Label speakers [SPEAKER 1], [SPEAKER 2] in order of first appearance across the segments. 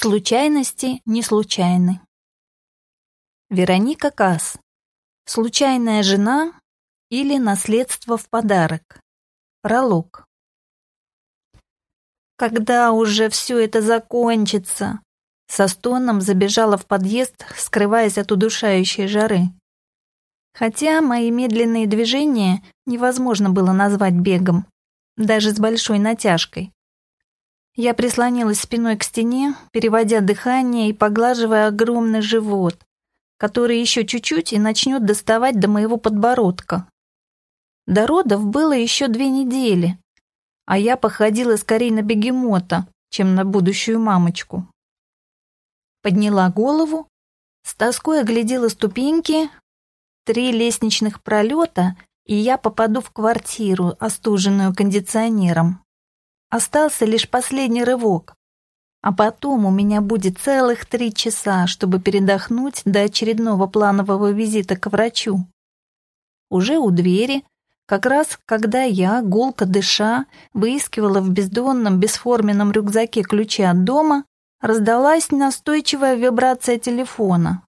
[SPEAKER 1] Случайности не случайны. Вероника Касс. Случайная жена или наследство в подарок. Пролог. Когда уже все это закончится? Со стоном забежала в подъезд, скрываясь от удушающей жары. Хотя мои медленные движения невозможно было назвать бегом, даже с большой натяжкой. Я прислонилась спиной к стене, переводя дыхание и поглаживая огромный живот, который еще чуть-чуть и начнет доставать до моего подбородка. До родов было еще две недели, а я походила скорее на бегемота, чем на будущую мамочку. Подняла голову, с тоской оглядела ступеньки, три лестничных пролета, и я попаду в квартиру, остуженную кондиционером. Остался лишь последний рывок. А потом у меня будет целых три часа, чтобы передохнуть до очередного планового визита к врачу. Уже у двери, как раз когда я, гулко дыша, выискивала в бездонном бесформенном рюкзаке ключи от дома, раздалась настойчивая вибрация телефона.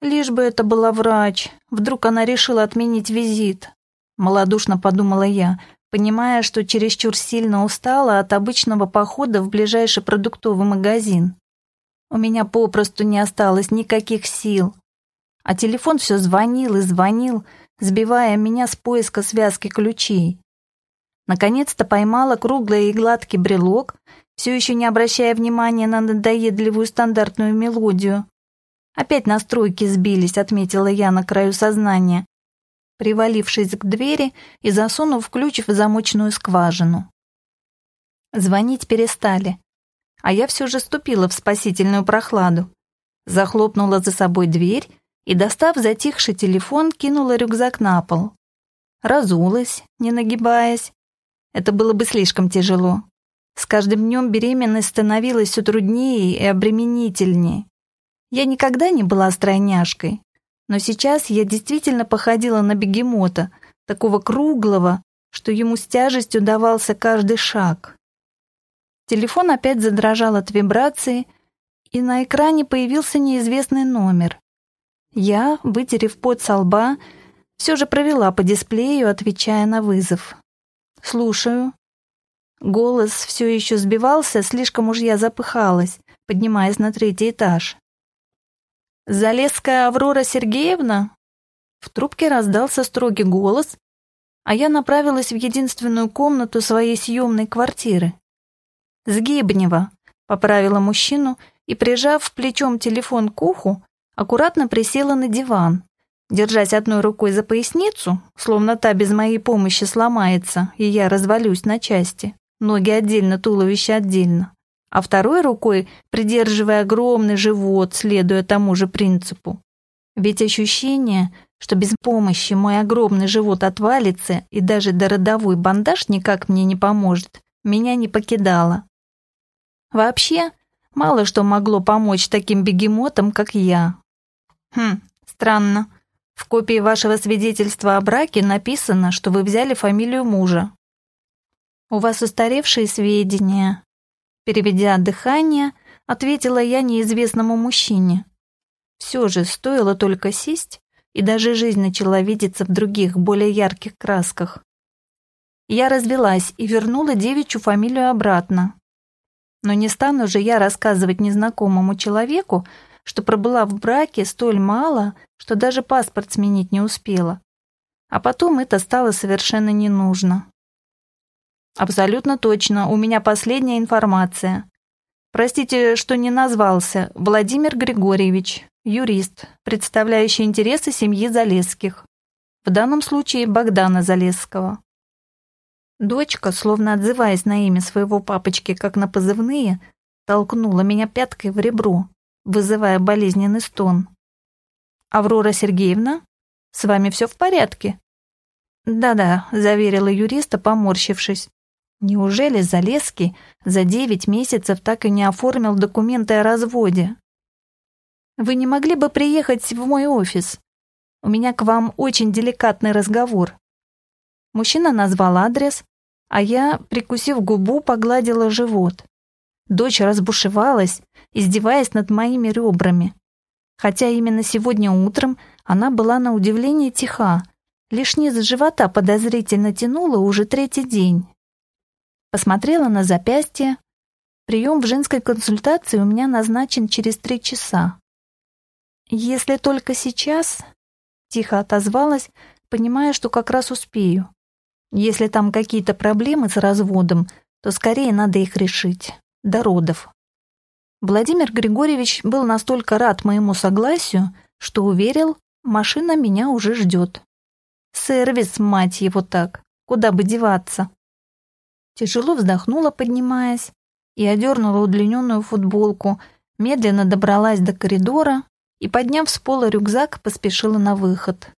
[SPEAKER 1] Лишь бы это была врач, вдруг она решила отменить визит. Малодушно подумала я, понимая, что чересчур сильно устала от обычного похода в ближайший продуктовый магазин. У меня попросту не осталось никаких сил. А телефон все звонил и звонил, сбивая меня с поиска связки ключей. Наконец-то поймала круглый и гладкий брелок, все еще не обращая внимания на надоедливую стандартную мелодию. Опять настройки сбились, отметила я на краю сознания, привалившись к двери и засунув ключ в замочную скважину. Звонить перестали, а я все же ступила в спасительную прохладу. Захлопнула за собой дверь и, достав затихший телефон, кинула рюкзак на пол. Разулась, не нагибаясь. Это было бы слишком тяжело. С каждым днем беременность становилась все труднее и обременительнее. Я никогда не была стройняшкой, но сейчас я действительно походила на бегемота, такого круглого, что ему с тяжестью давался каждый шаг. Телефон опять задрожал от вибрации, и на экране появился неизвестный номер. Я, вытерев пот со лба, все же провела по дисплею, отвечая на вызов. «Слушаю». Голос все еще сбивался, слишком уж я запыхалась, поднимаясь на третий этаж. «Залесская Аврора Сергеевна?» В трубке раздался строгий голос, а я направилась в единственную комнату своей съемной квартиры. «Сгибнева», — поправила мужчину и, прижав плечом телефон к уху, аккуратно присела на диван, держась одной рукой за поясницу, словно та без моей помощи сломается, и я развалюсь на части, ноги отдельно, туловище отдельно а второй рукой придерживая огромный живот, следуя тому же принципу. Ведь ощущение, что без помощи мой огромный живот отвалится и даже дородовой бандаж никак мне не поможет, меня не покидало. Вообще, мало что могло помочь таким бегемотам, как я. Хм, странно. В копии вашего свидетельства о браке написано, что вы взяли фамилию мужа. У вас устаревшие сведения, Переведя дыхание, ответила я неизвестному мужчине. Все же стоило только сесть, и даже жизнь начала видеться в других, более ярких красках. Я развелась и вернула девичью фамилию обратно. Но не стану же я рассказывать незнакомому человеку, что пробыла в браке столь мало, что даже паспорт сменить не успела. А потом это стало совершенно не нужно. Абсолютно точно, у меня последняя информация. Простите, что не назвался. Владимир Григорьевич, юрист, представляющий интересы семьи Залесских. В данном случае Богдана Залесского. Дочка, словно отзываясь на имя своего папочки как на позывные, толкнула меня пяткой в ребро, вызывая болезненный стон. «Аврора Сергеевна, с вами все в порядке?» «Да-да», — заверила юриста, поморщившись. Неужели Залеский за девять месяцев так и не оформил документы о разводе? Вы не могли бы приехать в мой офис? У меня к вам очень деликатный разговор. Мужчина назвал адрес, а я, прикусив губу, погладила живот. Дочь разбушевалась, издеваясь над моими ребрами. Хотя именно сегодня утром она была на удивление тиха, лишь низ живота подозрительно тянула уже третий день. Посмотрела на запястье. Прием в женской консультации у меня назначен через три часа. Если только сейчас, тихо отозвалась, понимая, что как раз успею. Если там какие-то проблемы с разводом, то скорее надо их решить. До родов. Владимир Григорьевич был настолько рад моему согласию, что уверил, машина меня уже ждет. Сервис, мать его так, куда бы деваться. Тяжело вздохнула, поднимаясь, и одернула удлиненную футболку, медленно добралась до коридора и, подняв с пола рюкзак, поспешила на выход.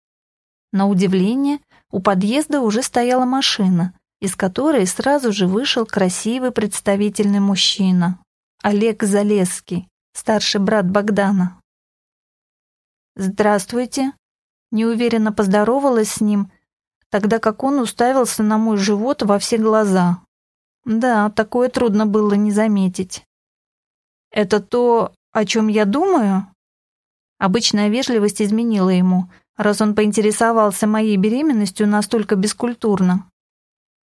[SPEAKER 1] На удивление, у подъезда уже стояла машина, из которой сразу же вышел красивый представительный мужчина. Олег Залесский, старший брат Богдана. «Здравствуйте», — неуверенно поздоровалась с ним, тогда как он уставился на мой живот во все глаза. Да, такое трудно было не заметить. «Это то, о чем я думаю?» Обычная вежливость изменила ему, раз он поинтересовался моей беременностью настолько бескультурно.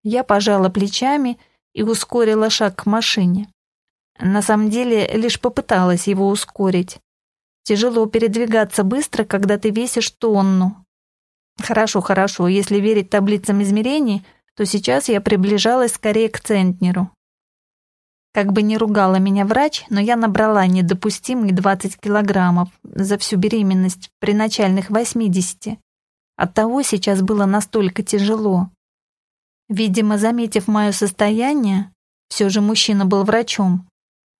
[SPEAKER 1] Я пожала плечами и ускорила шаг к машине. На самом деле, лишь попыталась его ускорить. Тяжело передвигаться быстро, когда ты весишь тонну. Хорошо, хорошо, если верить таблицам измерений, то сейчас я приближалась скорее к центнеру. Как бы ни ругала меня врач, но я набрала недопустимые 20 килограммов за всю беременность при начальных 80. Оттого сейчас было настолько тяжело. Видимо, заметив мое состояние, все же мужчина был врачом,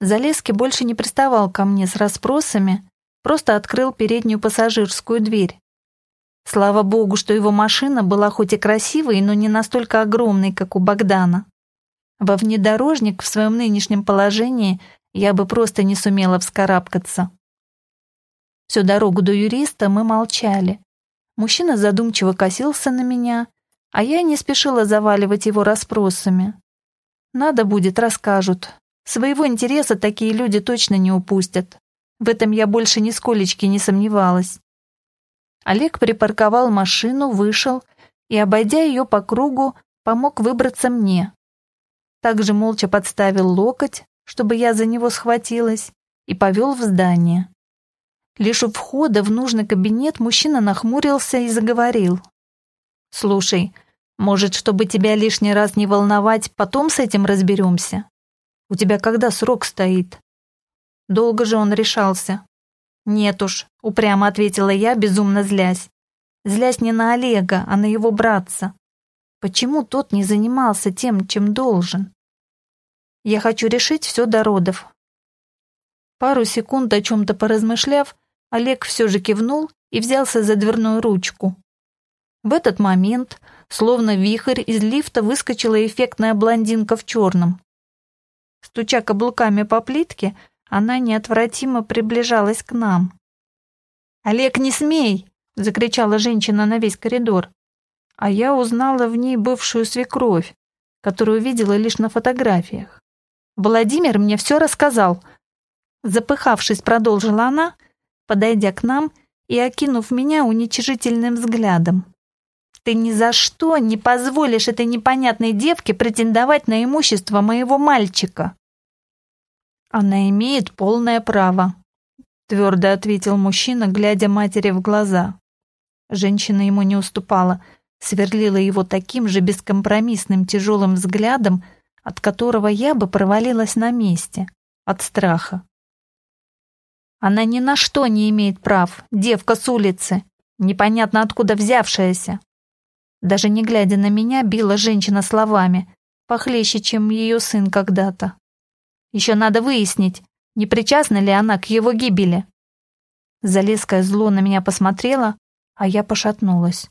[SPEAKER 1] Залески больше не приставал ко мне с расспросами, просто открыл переднюю пассажирскую дверь. Слава богу, что его машина была хоть и красивой, но не настолько огромной, как у Богдана. Во внедорожник в своем нынешнем положении я бы просто не сумела вскарабкаться. Всю дорогу до юриста мы молчали. Мужчина задумчиво косился на меня, а я не спешила заваливать его расспросами. Надо будет, расскажут, Своего интереса такие люди точно не упустят. В этом я больше нисколечки не сомневалась. Олег припарковал машину, вышел и, обойдя ее по кругу, помог выбраться мне. Также молча подставил локоть, чтобы я за него схватилась, и повел в здание. Лишь у входа в нужный кабинет мужчина нахмурился и заговорил. «Слушай, может, чтобы тебя лишний раз не волновать, потом с этим разберемся? У тебя когда срок стоит?» Долго же он решался. «Нет уж», — упрямо ответила я, безумно злясь. Злясь не на Олега, а на его братца. Почему тот не занимался тем, чем должен? Я хочу решить все до родов. Пару секунд о чем-то поразмышляв, Олег все же кивнул и взялся за дверную ручку. В этот момент, словно вихрь, из лифта выскочила эффектная блондинка в черном. Стуча каблуками по плитке, она неотвратимо приближалась к нам. «Олег, не смей!» — закричала женщина на весь коридор. А я узнала в ней бывшую свекровь, которую видела лишь на фотографиях. «Владимир мне все рассказал!» Запыхавшись, продолжила она, подойдя к нам и окинув меня уничижительным взглядом. «Ты ни за что не позволишь этой непонятной девке претендовать на имущество моего мальчика!» Она имеет полное право, твердо ответил мужчина, глядя матери в глаза. Женщина ему не уступала, сверлила его таким же бескомпромиссным тяжелым взглядом, от которого я бы провалилась на месте, от страха. Она ни на что не имеет прав, девка с улицы, непонятно откуда взявшаяся. Даже не глядя на меня, била женщина словами, похлеще, чем ее сын когда-то. Еще надо выяснить, не причастна ли она к его гибели. Залеская зло на меня посмотрела, а я пошатнулась.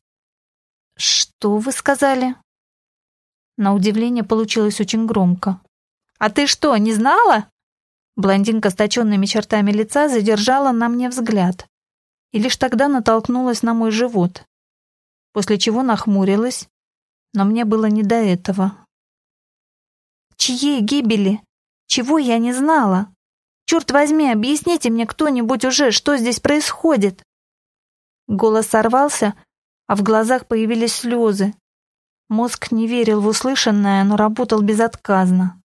[SPEAKER 1] «Что вы сказали?» На удивление получилось очень громко. «А ты что, не знала?» Блондинка с точенными чертами лица задержала на мне взгляд и лишь тогда натолкнулась на мой живот, после чего нахмурилась, но мне было не до этого. «Чьей гибели?» Чего я не знала? Черт возьми, объясните мне кто-нибудь уже, что здесь происходит. Голос сорвался, а в глазах появились слезы. Мозг не верил в услышанное, но работал безотказно.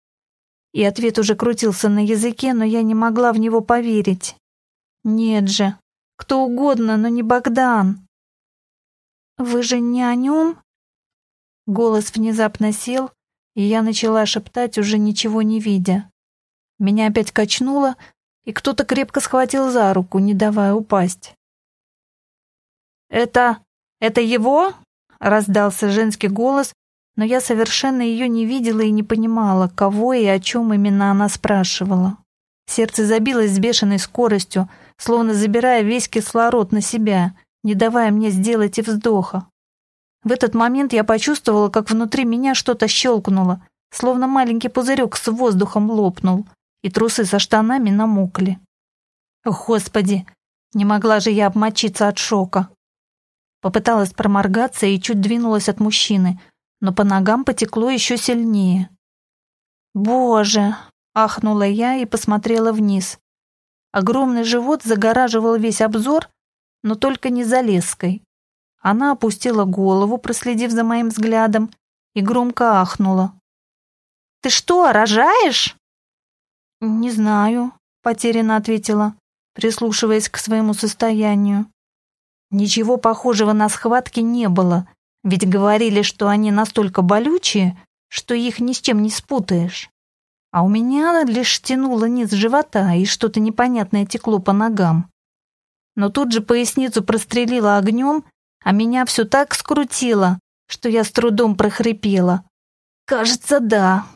[SPEAKER 1] И ответ уже крутился на языке, но я не могла в него поверить. Нет же, кто угодно, но не Богдан. Вы же не о нем? Голос внезапно сел, и я начала шептать, уже ничего не видя. Меня опять качнуло, и кто-то крепко схватил за руку, не давая упасть. «Это... это его?» — раздался женский голос, но я совершенно ее не видела и не понимала, кого и о чем именно она спрашивала. Сердце забилось с бешеной скоростью, словно забирая весь кислород на себя, не давая мне сделать и вздоха. В этот момент я почувствовала, как внутри меня что-то щелкнуло, словно маленький пузырек с воздухом лопнул, и трусы со штанами намокли. Господи, не могла же я обмочиться от шока. Попыталась проморгаться и чуть двинулась от мужчины, но по ногам потекло еще сильнее. «Боже!» — ахнула я и посмотрела вниз. Огромный живот загораживал весь обзор, но только не за леской. Она опустила голову, проследив за моим взглядом, и громко ахнула. «Ты что, рожаешь?» «Не знаю», — потерянно ответила, прислушиваясь к своему состоянию. Ничего похожего на схватки не было, ведь говорили, что они настолько болючие, что их ни с чем не спутаешь. А у меня лишь тянуло низ живота, и что-то непонятное текло по ногам. Но тут же поясницу прострелило огнем, а меня все так скрутило, что я с трудом прохрипела. «Кажется, да,